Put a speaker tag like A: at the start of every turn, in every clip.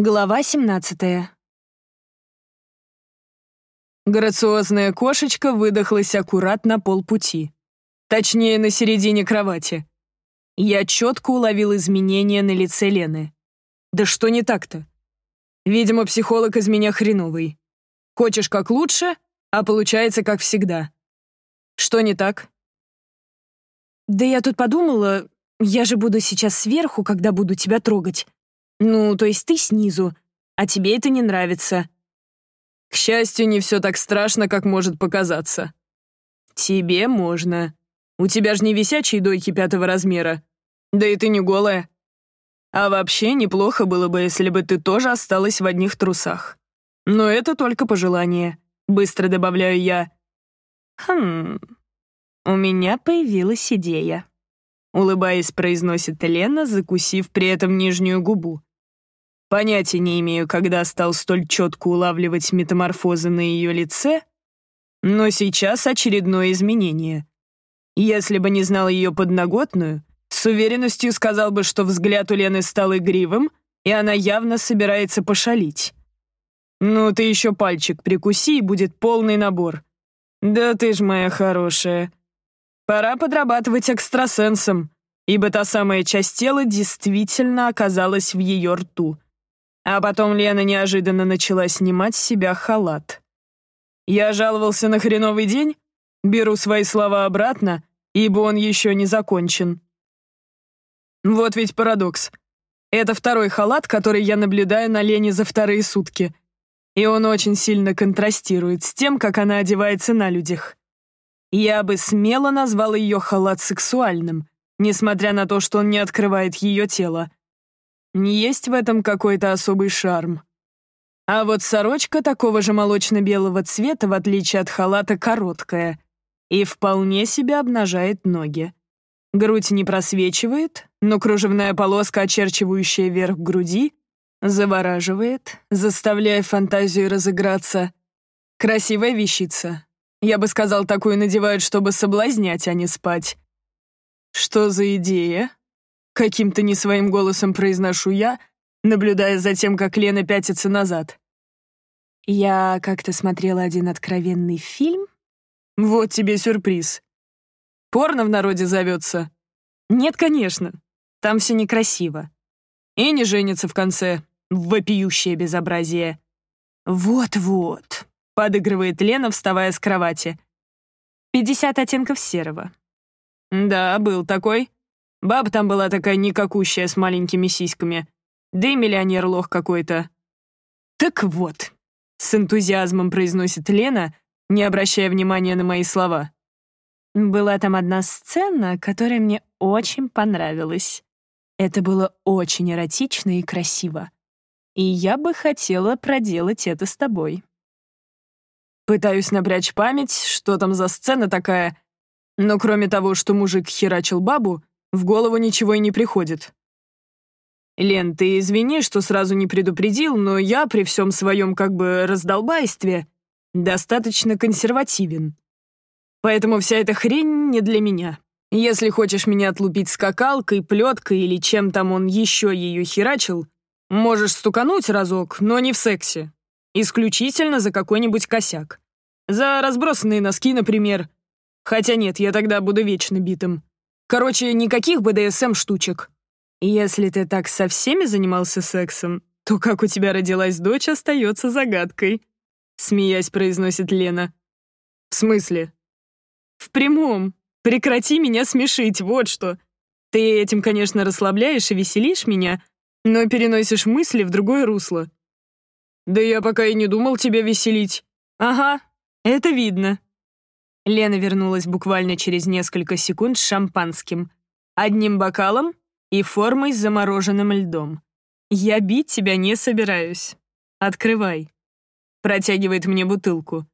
A: Глава 17
B: Грациозная кошечка выдохлась аккурат на полпути. Точнее, на середине кровати. Я четко уловил изменения на лице Лены. Да что не так-то? Видимо, психолог из меня хреновый. Хочешь как лучше, а получается как всегда. Что не так?
A: Да я тут подумала, я же буду сейчас сверху, когда буду тебя трогать. Ну, то есть ты снизу, а тебе это не нравится.
B: К счастью, не все так страшно, как может показаться. Тебе можно. У тебя же не висячие дойки пятого размера. Да и ты не голая. А вообще неплохо было бы, если бы ты тоже осталась в одних трусах. Но это только пожелание. Быстро добавляю я.
A: Хм, у меня появилась идея.
B: Улыбаясь, произносит Лена, закусив при этом нижнюю губу. Понятия не имею, когда стал столь четко улавливать метаморфозы на ее лице, но сейчас очередное изменение. Если бы не знал ее подноготную, с уверенностью сказал бы, что взгляд у Лены стал игривым, и она явно собирается пошалить. «Ну, ты еще пальчик прикуси, и будет полный набор». «Да ты ж моя хорошая. Пора подрабатывать экстрасенсом, ибо та самая часть тела действительно оказалась в ее рту». А потом Лена неожиданно начала снимать с себя халат. Я жаловался на хреновый день? Беру свои слова обратно, ибо он еще не закончен. Вот ведь парадокс. Это второй халат, который я наблюдаю на Лене за вторые сутки. И он очень сильно контрастирует с тем, как она одевается на людях. Я бы смело назвал ее халат сексуальным, несмотря на то, что он не открывает ее тело. Есть в этом какой-то особый шарм. А вот сорочка такого же молочно-белого цвета, в отличие от халата, короткая и вполне себе обнажает ноги. Грудь не просвечивает, но кружевная полоска, очерчивающая верх груди, завораживает, заставляя фантазию разыграться. Красивая вещица. Я бы сказал, такую надевают, чтобы соблазнять, а не спать. Что за идея? Каким-то не своим голосом произношу я, наблюдая за тем, как Лена пятится назад.
A: Я как-то смотрела один откровенный фильм.
B: Вот тебе сюрприз. Порно в народе зовется? Нет, конечно. Там все некрасиво. И не женится в конце. Вопиющее безобразие. Вот-вот, подыгрывает Лена, вставая с кровати.
A: «Пятьдесят оттенков серого».
B: Да, был такой. Баба там была такая никакущая с маленькими сиськами. Да и миллионер лох какой-то. Так вот, с энтузиазмом произносит Лена, не обращая внимания на мои слова.
A: Была там одна сцена, которая мне очень понравилась. Это было очень эротично и красиво. И я бы хотела проделать это с тобой.
B: Пытаюсь напрячь память, что там за сцена такая, но кроме того, что мужик херачил бабу, в голову ничего и не приходит. Лен, ты извини, что сразу не предупредил, но я при всем своем как бы раздолбайстве достаточно консервативен. Поэтому вся эта хрень не для меня. Если хочешь меня отлупить скакалкой, плеткой или чем там он еще ее херачил, можешь стукануть разок, но не в сексе. Исключительно за какой-нибудь косяк. За разбросанные носки, например. Хотя нет, я тогда буду вечно битым. Короче, никаких БДСМ-штучек. Если ты так со всеми занимался сексом, то как у тебя родилась дочь, остается загадкой. Смеясь, произносит Лена. В смысле? В прямом. Прекрати меня смешить, вот что. Ты этим, конечно, расслабляешь и веселишь меня, но переносишь мысли в другое русло. Да я пока и не думал тебя веселить. Ага, это видно. Лена вернулась буквально через несколько секунд с шампанским, одним бокалом и формой с замороженным льдом. «Я бить тебя не собираюсь. Открывай». Протягивает мне бутылку.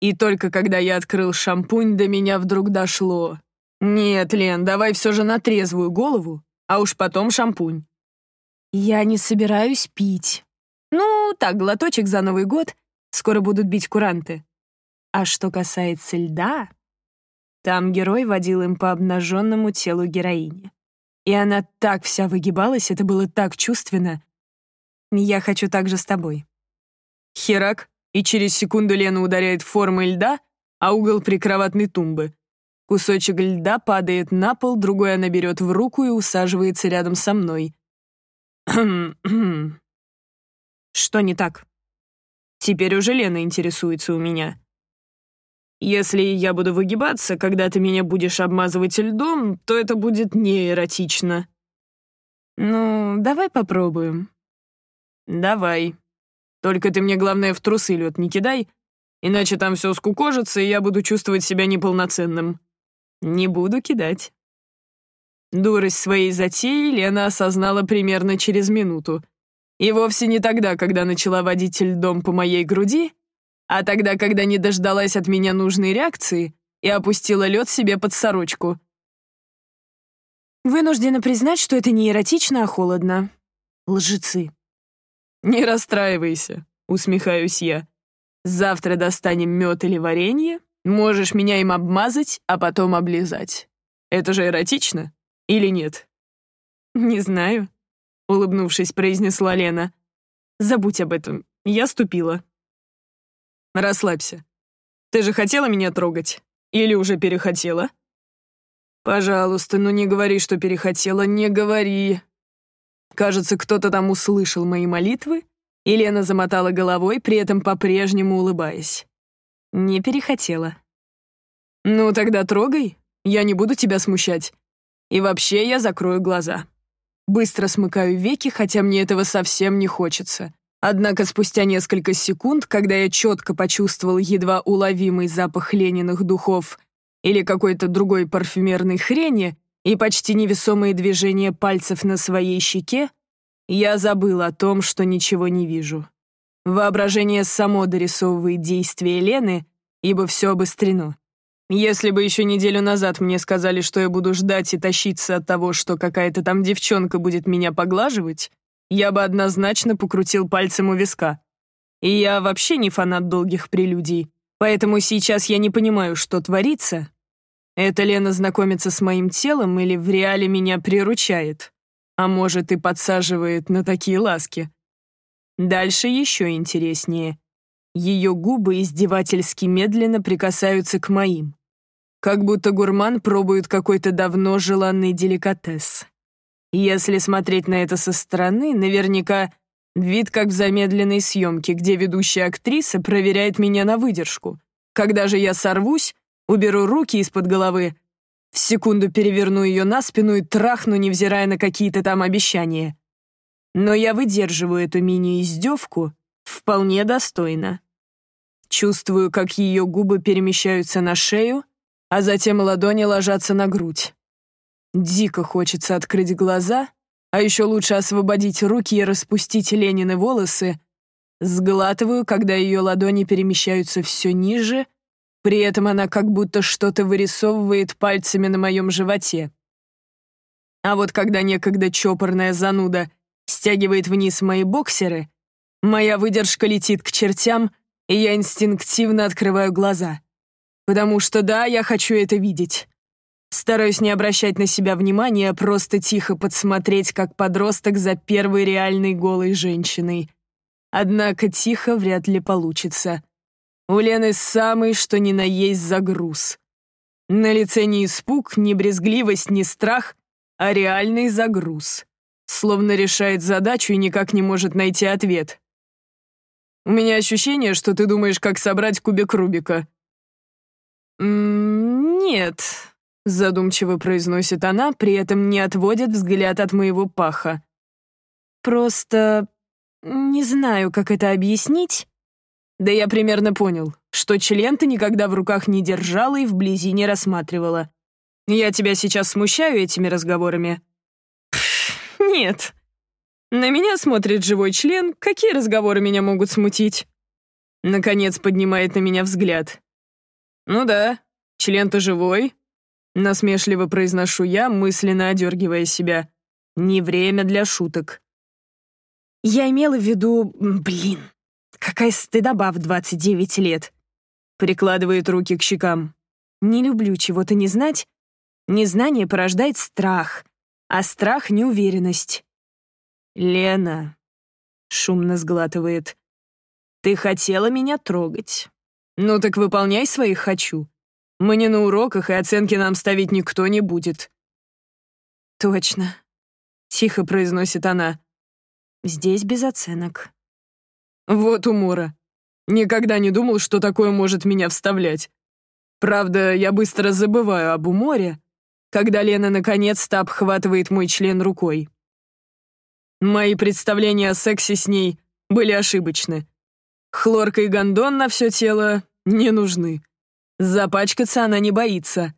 B: И только когда я открыл шампунь, до меня вдруг дошло. «Нет, Лен, давай все же на трезвую голову, а уж потом шампунь».
A: «Я не собираюсь пить».
B: «Ну, так, глоточек за Новый год. Скоро будут бить куранты».
A: А что касается льда, там герой водил им по обнаженному телу героини. И она так вся выгибалась, это было так чувственно. Я хочу также с тобой.
B: Херак, и через секунду Лена ударяет формой льда, а угол прикроватной тумбы. Кусочек льда падает на пол, другой она берет в руку и усаживается рядом со мной.
A: Что не так?
B: Теперь уже Лена интересуется у меня. Если я буду выгибаться, когда ты меня будешь обмазывать льдом, то это будет не эротично.
A: Ну, давай попробуем.
B: Давай. Только ты мне, главное, в трусы лед не кидай, иначе там все скукожится, и я буду чувствовать себя неполноценным.
A: Не буду кидать.
B: Дурость своей затеи Лена осознала примерно через минуту. И вовсе не тогда, когда начала водить льдом по моей груди, а тогда, когда не дождалась от меня нужной реакции и опустила лед себе под сорочку.
A: Вынуждена признать, что это не эротично, а холодно. Лжецы.
B: «Не расстраивайся», — усмехаюсь я. «Завтра достанем мед или варенье, можешь меня им обмазать, а потом облизать. Это же эротично или нет?»
A: «Не знаю», — улыбнувшись, произнесла Лена. «Забудь об этом, я ступила».
B: Расслабься. Ты же хотела меня трогать? Или уже перехотела? Пожалуйста, ну не говори, что перехотела, не говори. Кажется, кто-то там услышал мои молитвы, и Лена замотала головой, при этом по-прежнему улыбаясь.
A: Не перехотела.
B: Ну тогда трогай, я не буду тебя смущать. И вообще я закрою глаза. Быстро смыкаю веки, хотя мне этого совсем не хочется. Однако спустя несколько секунд, когда я четко почувствовал едва уловимый запах Лениных духов или какой-то другой парфюмерной хрени и почти невесомые движения пальцев на своей щеке, я забыл о том, что ничего не вижу. Воображение само дорисовывает действия Лены, ибо все обострено. Если бы еще неделю назад мне сказали, что я буду ждать и тащиться от того, что какая-то там девчонка будет меня поглаживать, я бы однозначно покрутил пальцем у виска. И я вообще не фанат долгих прелюдий, поэтому сейчас я не понимаю, что творится. Это Лена знакомится с моим телом или в реале меня приручает, а может и подсаживает на такие ласки. Дальше еще интереснее. Ее губы издевательски медленно прикасаются к моим. Как будто гурман пробует какой-то давно желанный деликатес. Если смотреть на это со стороны, наверняка вид как в замедленной съемке, где ведущая актриса проверяет меня на выдержку. Когда же я сорвусь, уберу руки из-под головы, в секунду переверну ее на спину и трахну, невзирая на какие-то там обещания. Но я выдерживаю эту мини-издевку вполне достойно. Чувствую, как ее губы перемещаются на шею, а затем ладони ложатся на грудь. Дико хочется открыть глаза, а еще лучше освободить руки и распустить Ленины волосы. Сглатываю, когда ее ладони перемещаются все ниже, при этом она как будто что-то вырисовывает пальцами на моем животе. А вот когда некогда чопорная зануда стягивает вниз мои боксеры, моя выдержка летит к чертям, и я инстинктивно открываю глаза. Потому что да, я хочу это видеть. Стараюсь не обращать на себя внимания, а просто тихо подсмотреть, как подросток за первой реальной голой женщиной. Однако тихо вряд ли получится. У Лены самый что ни на есть загруз. На лице не испуг, не брезгливость, не страх, а реальный загруз. Словно решает задачу и никак не может найти ответ. У меня ощущение, что ты думаешь, как собрать кубик Рубика. М -м нет, Задумчиво произносит она, при этом не отводит взгляд от моего паха. Просто не знаю, как это объяснить. Да я примерно понял, что член ты никогда в руках не держала и вблизи не рассматривала. Я тебя сейчас смущаю этими разговорами? Нет. На меня смотрит живой член, какие разговоры меня могут смутить? Наконец поднимает на меня взгляд. Ну да, член-то живой, Насмешливо произношу я, мысленно одергивая себя. Не время для шуток. Я имела в виду... Блин, какая стыдоба в 29 лет. Прикладывает руки к щекам. Не люблю чего-то не знать. Незнание порождает страх, а страх — неуверенность. Лена, шумно сглатывает. «Ты хотела меня трогать. Ну так выполняй своих «хочу». Мы не на уроках, и оценки нам ставить никто не будет».
A: «Точно», — тихо произносит она. «Здесь без оценок».
B: «Вот умора. Никогда не думал, что такое может меня вставлять. Правда, я быстро забываю об уморе, когда Лена наконец-то обхватывает мой член рукой. Мои представления о сексе с ней были ошибочны. Хлорка и гондон на все тело не нужны. Запачкаться она не боится.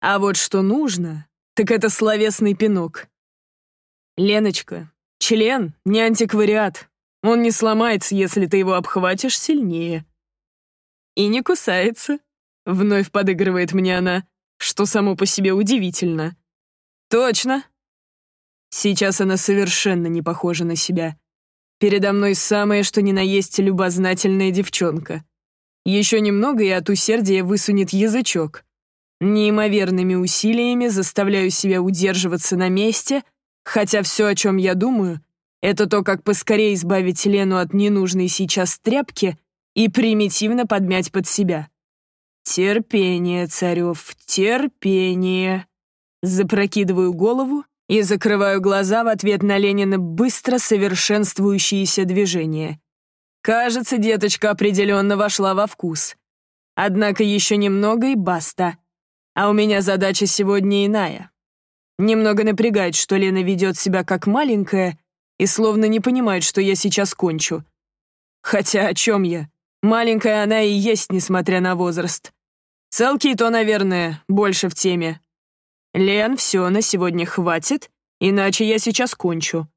B: А вот что нужно, так это словесный пинок. Леночка, член не антиквариат. Он не сломается, если ты его обхватишь сильнее. И не кусается. Вновь подыгрывает мне она, что само по себе удивительно. Точно. Сейчас она совершенно не похожа на себя. Передо мной самое, что ни на есть любознательная девчонка. Еще немного, и от усердия высунет язычок. Неимоверными усилиями заставляю себя удерживаться на месте, хотя все, о чем я думаю, это то, как поскорее избавить Лену от ненужной сейчас тряпки и примитивно подмять под себя. «Терпение, Царев, терпение!» Запрокидываю голову и закрываю глаза в ответ на Ленина быстро совершенствующиеся движения. Кажется, деточка определенно вошла во вкус. Однако еще немного и баста. А у меня задача сегодня иная. Немного напрягает, что Лена ведет себя как маленькая и словно не понимает, что я сейчас кончу. Хотя о чем я? Маленькая она и есть, несмотря на возраст. Целки то, наверное, больше в теме. Лен, все, на сегодня хватит, иначе я сейчас кончу.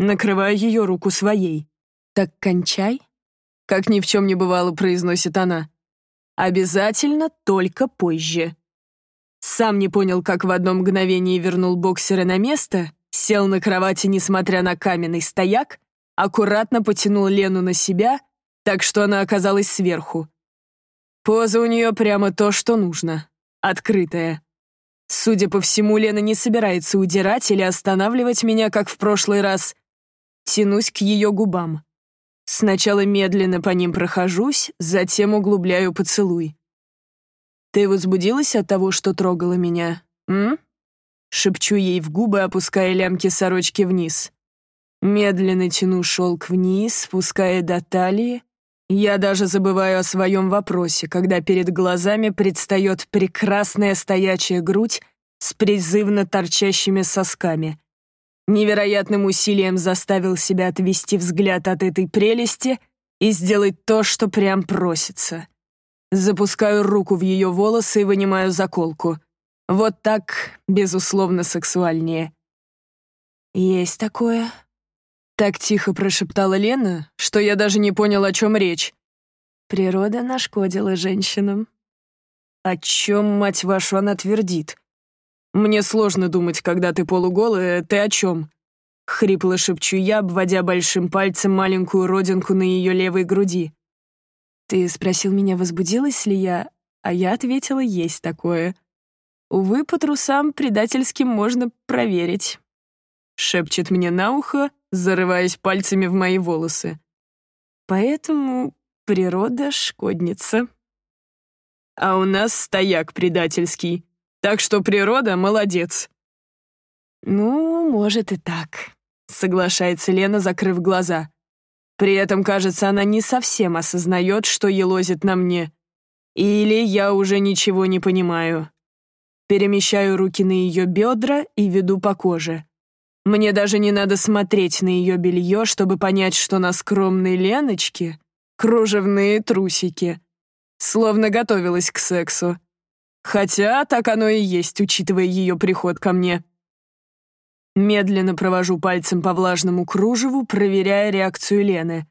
B: Накрываю ее руку своей. Так кончай. Как ни в чем не бывало, произносит она. Обязательно только позже. Сам не понял, как в одно мгновение вернул боксера на место, сел на кровати, несмотря на каменный стояк, аккуратно потянул Лену на себя, так что она оказалась сверху. Поза у нее прямо то, что нужно. Открытая. Судя по всему, Лена не собирается удирать или останавливать меня, как в прошлый раз. Тянусь к ее губам. Сначала медленно по ним прохожусь, затем углубляю поцелуй. «Ты возбудилась от того, что трогала меня, м?» Шепчу ей в губы, опуская лямки сорочки вниз. Медленно тяну шелк вниз, спуская до талии, я даже забываю о своем вопросе, когда перед глазами предстает прекрасная стоячая грудь с призывно торчащими сосками. Невероятным усилием заставил себя отвести взгляд от этой прелести и сделать то, что прям просится. Запускаю руку в ее волосы и вынимаю заколку. Вот так, безусловно, сексуальнее. «Есть такое», так тихо прошептала Лена, что я даже не понял, о чем речь. Природа нашкодила женщинам. О чем, мать вашу, она твердит? Мне сложно думать, когда ты полуголая, ты о чем? Хрипло шепчу я, обводя большим пальцем маленькую родинку на ее левой груди. Ты спросил меня, возбудилась ли я, а я ответила, есть такое. Увы, по трусам предательским можно проверить. Шепчет мне на ухо, зарываясь пальцами в мои волосы. Поэтому природа — шкодница. А у нас стояк предательский, так что природа — молодец. Ну, может и так, соглашается Лена, закрыв глаза. При этом, кажется, она не совсем осознает, что елозит на мне. Или я уже ничего не понимаю. Перемещаю руки на ее бедра и веду по коже. Мне даже не надо смотреть на ее белье, чтобы понять, что на скромной Леночке кружевные трусики. Словно готовилась к сексу. Хотя так оно и есть, учитывая ее приход ко мне. Медленно провожу пальцем по влажному кружеву, проверяя реакцию Лены.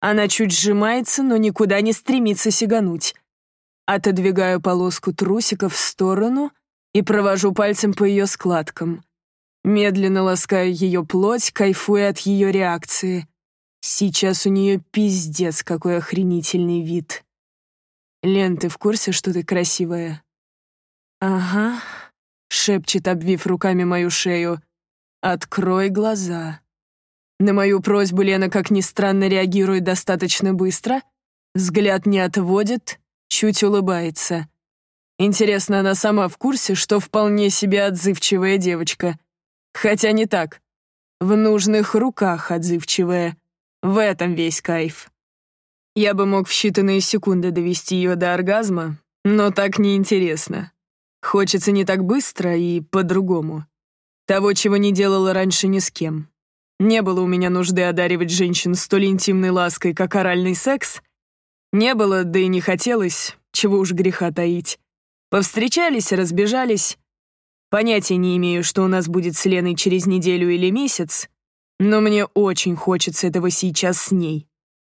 B: Она чуть сжимается, но никуда не стремится сигануть. Отодвигаю полоску трусиков в сторону и провожу пальцем по ее складкам. Медленно ласкаю ее плоть, кайфуя от ее реакции. Сейчас у нее пиздец какой охренительный вид. Лен, ты в курсе, что ты красивая? Ага, шепчет, обвив руками мою шею. Открой глаза. На мою просьбу Лена, как ни странно, реагирует достаточно быстро, взгляд не отводит, чуть улыбается. Интересно, она сама в курсе, что вполне себе отзывчивая девочка. Хотя не так. В нужных руках отзывчивая. В этом весь кайф. Я бы мог в считанные секунды довести ее до оргазма, но так неинтересно. Хочется не так быстро и по-другому. Того, чего не делала раньше ни с кем. Не было у меня нужды одаривать женщин столь интимной лаской, как оральный секс. Не было, да и не хотелось, чего уж греха таить. Повстречались, разбежались. Понятия не имею, что у нас будет с Леной через неделю или месяц, но мне очень хочется этого сейчас с ней.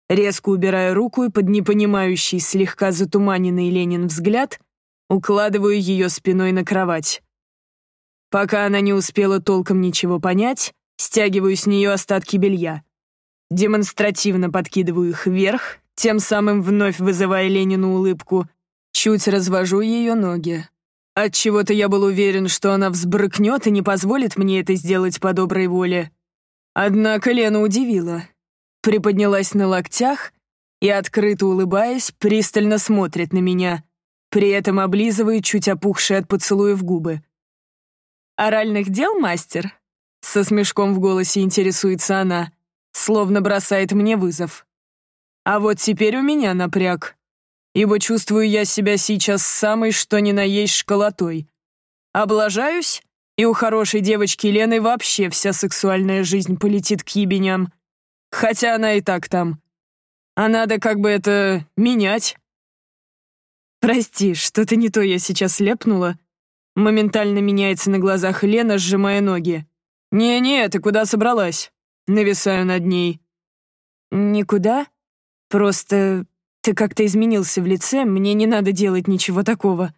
B: Резко убирая руку и под непонимающий, слегка затуманенный Ленин взгляд, укладываю ее спиной на кровать. Пока она не успела толком ничего понять, стягиваю с нее остатки белья. Демонстративно подкидываю их вверх, тем самым вновь вызывая Ленину улыбку — Чуть развожу ее ноги. Отчего-то я был уверен, что она взбрыкнет и не позволит мне это сделать по доброй воле. Однако Лена удивила. Приподнялась на локтях и, открыто улыбаясь, пристально смотрит на меня, при этом облизывая чуть опухшие от поцелуев губы. «Оральных дел, мастер?» Со смешком в голосе интересуется она, словно бросает мне вызов. А вот теперь у меня напряг ибо чувствую я себя сейчас самой что ни на есть школотой. Облажаюсь, и у хорошей девочки Лены вообще вся сексуальная жизнь полетит к ебеням. Хотя она и так там. А надо как бы это менять. Прости, что-то не то я сейчас лепнула. Моментально меняется на глазах Лена, сжимая ноги. «Не-не, ты куда собралась?» Нависаю над ней. «Никуда. Просто ты как-то изменился в лице, мне не надо делать ничего такого.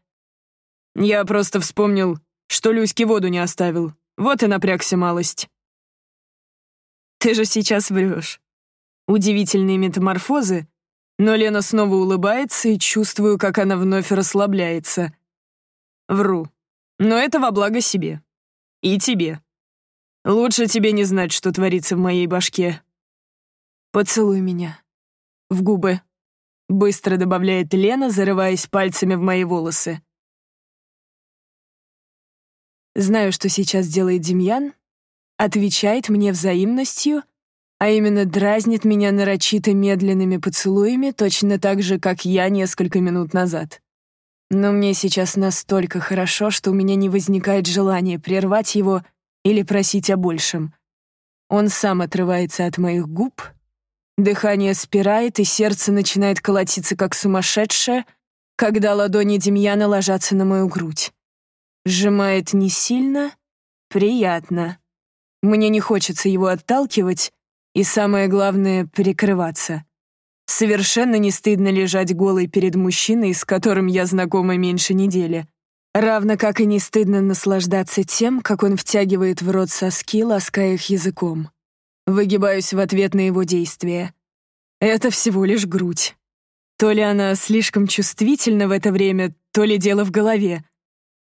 B: Я просто вспомнил, что Люське воду не оставил. Вот и напрягся малость. Ты же сейчас врешь. Удивительные метаморфозы, но Лена снова улыбается и чувствую, как она вновь расслабляется. Вру. Но это во благо себе. И тебе. Лучше тебе не знать, что творится в моей башке. Поцелуй меня. В губы. Быстро добавляет Лена, зарываясь пальцами в мои волосы. Знаю, что сейчас делает Демьян. Отвечает мне взаимностью, а именно дразнит меня нарочито медленными поцелуями, точно так же, как я несколько минут назад. Но мне сейчас настолько хорошо, что у меня не возникает желания прервать его или просить о большем. Он сам отрывается от моих губ — Дыхание спирает, и сердце начинает колотиться как сумасшедшее, когда ладони Демьяна ложатся на мою грудь. Сжимает не сильно, приятно. Мне не хочется его отталкивать, и самое главное — прикрываться. Совершенно не стыдно лежать голой перед мужчиной, с которым я знакома меньше недели. Равно как и не стыдно наслаждаться тем, как он втягивает в рот соски, лаская их языком. Выгибаюсь в ответ на его действия. Это всего лишь грудь. То ли она слишком чувствительна в это время, то ли дело в голове.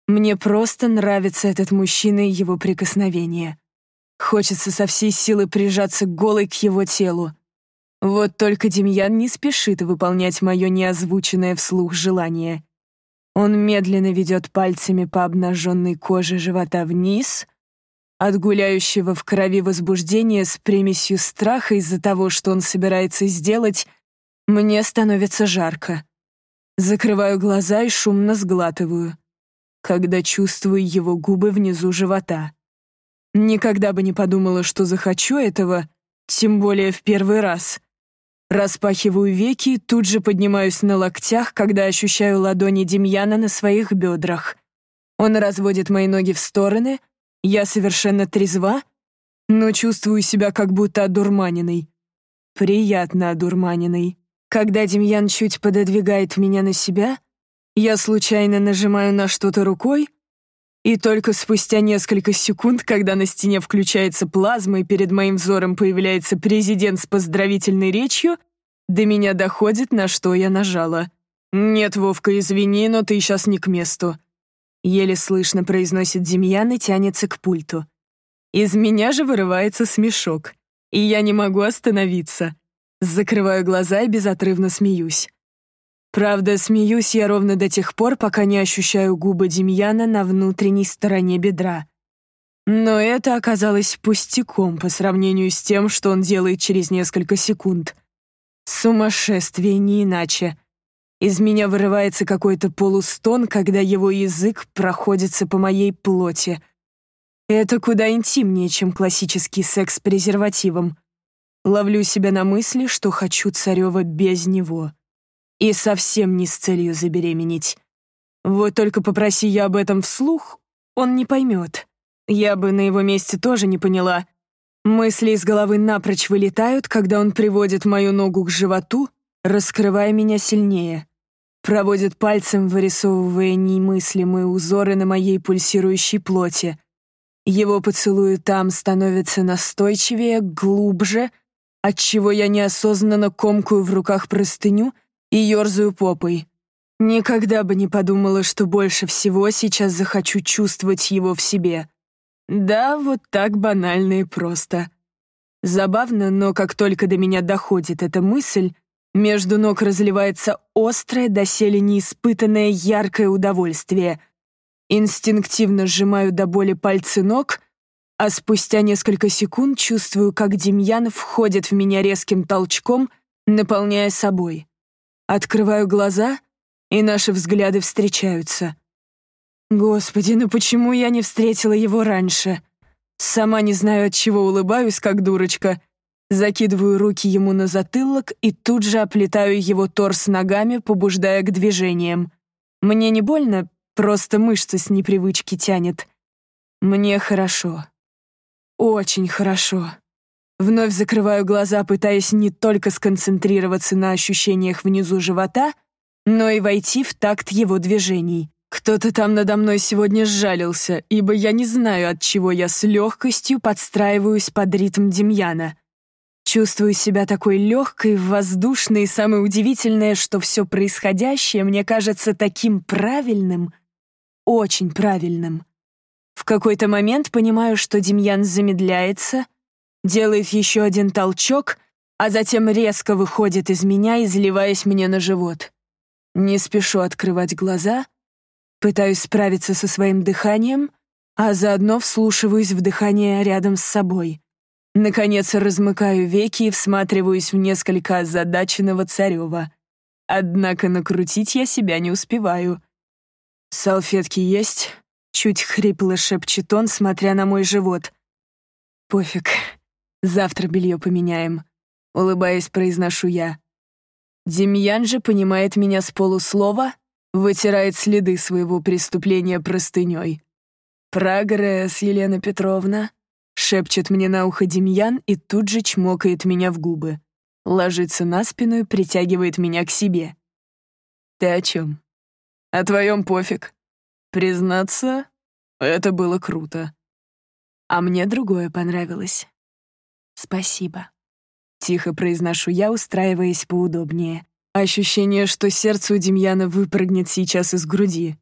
B: Мне просто нравится этот мужчина и его прикосновение. Хочется со всей силы прижаться голой к его телу. Вот только Демьян не спешит выполнять мое неозвученное вслух желание. Он медленно ведет пальцами по обнаженной коже живота вниз, от гуляющего в крови возбуждения с примесью страха из-за того, что он собирается сделать, мне становится жарко. Закрываю глаза и шумно сглатываю, когда чувствую его губы внизу живота. Никогда бы не подумала, что захочу этого, тем более в первый раз. Распахиваю веки и тут же поднимаюсь на локтях, когда ощущаю ладони Демьяна на своих бедрах. Он разводит мои ноги в стороны — я совершенно трезва, но чувствую себя как будто одурманенной. Приятно одурманенной. Когда Демьян чуть пододвигает меня на себя, я случайно нажимаю на что-то рукой, и только спустя несколько секунд, когда на стене включается плазма и перед моим взором появляется президент с поздравительной речью, до меня доходит, на что я нажала. «Нет, Вовка, извини, но ты сейчас не к месту. Еле слышно произносит Демьян и тянется к пульту. Из меня же вырывается смешок. и я не могу остановиться. Закрываю глаза и безотрывно смеюсь. Правда, смеюсь я ровно до тех пор, пока не ощущаю губы Демьяна на внутренней стороне бедра. Но это оказалось пустяком по сравнению с тем, что он делает через несколько секунд. Сумасшествие, не иначе. Из меня вырывается какой-то полустон, когда его язык проходится по моей плоти. Это куда интимнее, чем классический секс с презервативом. Ловлю себя на мысли, что хочу Царева без него. И совсем не с целью забеременеть. Вот только попроси я об этом вслух, он не поймет. Я бы на его месте тоже не поняла. Мысли из головы напрочь вылетают, когда он приводит мою ногу к животу, раскрывая меня сильнее. Проводит пальцем, вырисовывая немыслимые узоры на моей пульсирующей плоти. Его поцелуи там становятся настойчивее, глубже, отчего я неосознанно комкую в руках простыню и ерзаю попой. Никогда бы не подумала, что больше всего сейчас захочу чувствовать его в себе. Да, вот так банально и просто. Забавно, но как только до меня доходит эта мысль, между ног разливается острое, доселе неиспытанное яркое удовольствие. Инстинктивно сжимаю до боли пальцы ног, а спустя несколько секунд чувствую, как Демьян входит в меня резким толчком, наполняя собой. Открываю глаза, и наши взгляды встречаются. Господи, ну почему я не встретила его раньше? Сама не знаю, от чего улыбаюсь, как дурочка. Закидываю руки ему на затылок и тут же оплетаю его торс ногами, побуждая к движениям. Мне не больно, просто мышцы с непривычки тянет. Мне хорошо. Очень хорошо. Вновь закрываю глаза, пытаясь не только сконцентрироваться на ощущениях внизу живота, но и войти в такт его движений. Кто-то там надо мной сегодня сжалился, ибо я не знаю, от чего я с легкостью подстраиваюсь под ритм Демьяна. Чувствую себя такой легкой, воздушной, и самое удивительное, что все происходящее мне кажется таким правильным, очень правильным. В какой-то момент понимаю, что Демьян замедляется, делает еще один толчок, а затем резко выходит из меня, изливаясь мне на живот. Не спешу открывать глаза, пытаюсь справиться со своим дыханием, а заодно вслушиваюсь в дыхание рядом с собой. Наконец размыкаю веки и всматриваюсь в несколько озадаченного Царева. Однако накрутить я себя не успеваю. «Салфетки есть?» — чуть хрипло шепчет он, смотря на мой живот. «Пофиг, Завтра белье поменяем», — улыбаясь, произношу я. Демьян же понимает меня с полуслова, вытирает следы своего преступления простыней. «Прогресс, Елена Петровна», — шепчет мне на ухо Демьян и тут же чмокает меня в губы. Ложится на спину и притягивает меня к себе. «Ты о чем?» «О твоем пофиг. Признаться, это было круто. А мне другое понравилось. «Спасибо», — тихо произношу я, устраиваясь поудобнее. Ощущение, что сердце у Демьяна выпрыгнет сейчас из груди.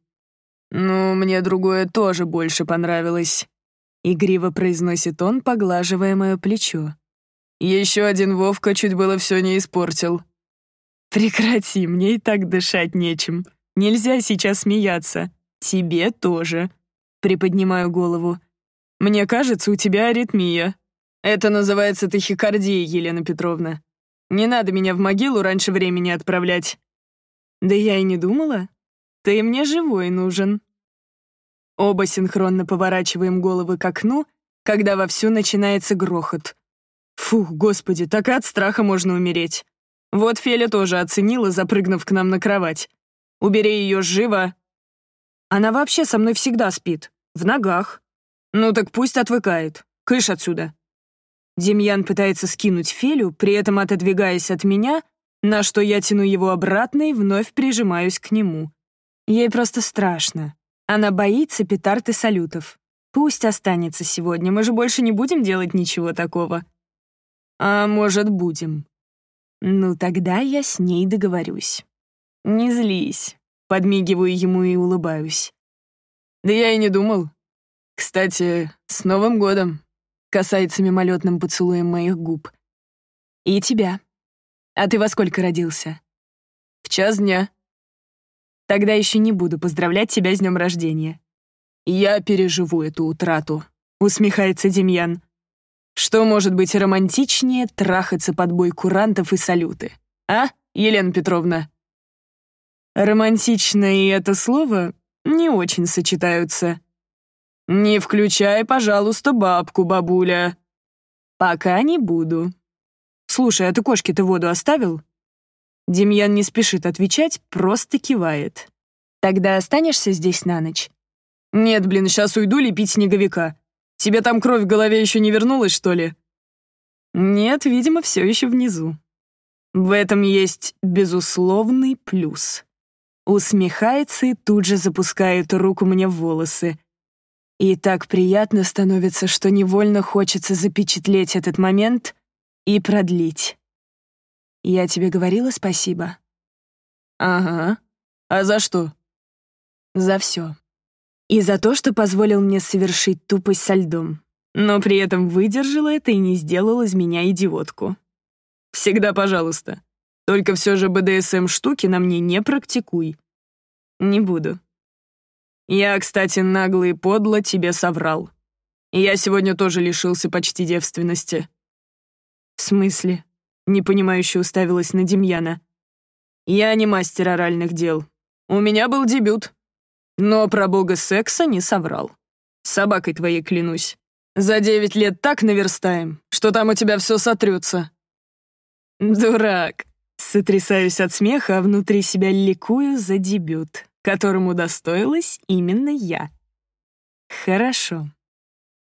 B: «Ну, мне другое тоже больше понравилось», — игриво произносит он, поглаживая мое плечо. «Еще один Вовка чуть было все не испортил». «Прекрати, мне и так дышать нечем. Нельзя сейчас смеяться. Тебе тоже». Приподнимаю голову. «Мне кажется, у тебя аритмия». Это называется тахикардия, Елена Петровна. Не надо меня в могилу раньше времени отправлять. Да я и не думала. Ты мне живой нужен. Оба синхронно поворачиваем головы к окну, когда вовсю начинается грохот. Фух, господи, так и от страха можно умереть. Вот Феля тоже оценила, запрыгнув к нам на кровать. Убери ее живо. Она вообще со мной всегда спит. В ногах. Ну так пусть отвыкает. Кыш отсюда. Демьян пытается скинуть Фелю, при этом отодвигаясь от меня, на что я тяну его обратно и вновь прижимаюсь к нему. Ей просто страшно. Она боится петард и салютов. Пусть останется сегодня, мы же больше не будем делать ничего такого. А может, будем. Ну, тогда я с ней договорюсь. Не злись. Подмигиваю ему и улыбаюсь. Да я и не думал. Кстати, с Новым годом.
A: Касается мимолетным поцелуем моих губ. И тебя. А ты во сколько родился?
B: В час дня.
A: Тогда еще не буду поздравлять тебя с днем рождения.
B: Я переживу эту утрату, усмехается Демьян. Что может быть романтичнее трахаться под бой курантов и салюты? А, Елена Петровна? Романтично и это слово не очень сочетаются. Не включай, пожалуйста, бабку, бабуля. Пока не буду. Слушай, а ты кошке-то воду оставил? Демьян не спешит отвечать, просто кивает.
A: Тогда останешься здесь на ночь?
B: Нет, блин, сейчас уйду лепить снеговика. Тебе там кровь в голове еще не вернулась, что ли? Нет, видимо, все еще внизу. В этом есть безусловный плюс. Усмехается и тут же запускает руку мне в волосы. И так приятно становится, что невольно хочется запечатлеть этот момент и продлить.
A: Я тебе говорила спасибо?
B: Ага. А за что?
A: За все. И за то, что позволил мне совершить тупость со льдом. Но при этом выдержала это и не сделал из меня идиотку.
B: Всегда пожалуйста. Только все же БДСМ-штуки на мне не практикуй.
A: Не буду.
B: Я, кстати, нагло и подло тебе соврал. Я сегодня тоже лишился почти девственности.
A: В смысле? Непонимающе уставилась на Демьяна.
B: Я не мастер оральных дел. У меня был дебют. Но про бога секса не соврал. Собакой твоей клянусь. За девять лет так наверстаем, что там у тебя все сотрется.
A: Дурак. Сотрясаюсь от смеха, а внутри себя ликую за дебют, которому достоилась именно я. Хорошо.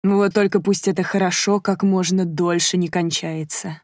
A: Вот только пусть это хорошо как можно дольше не кончается.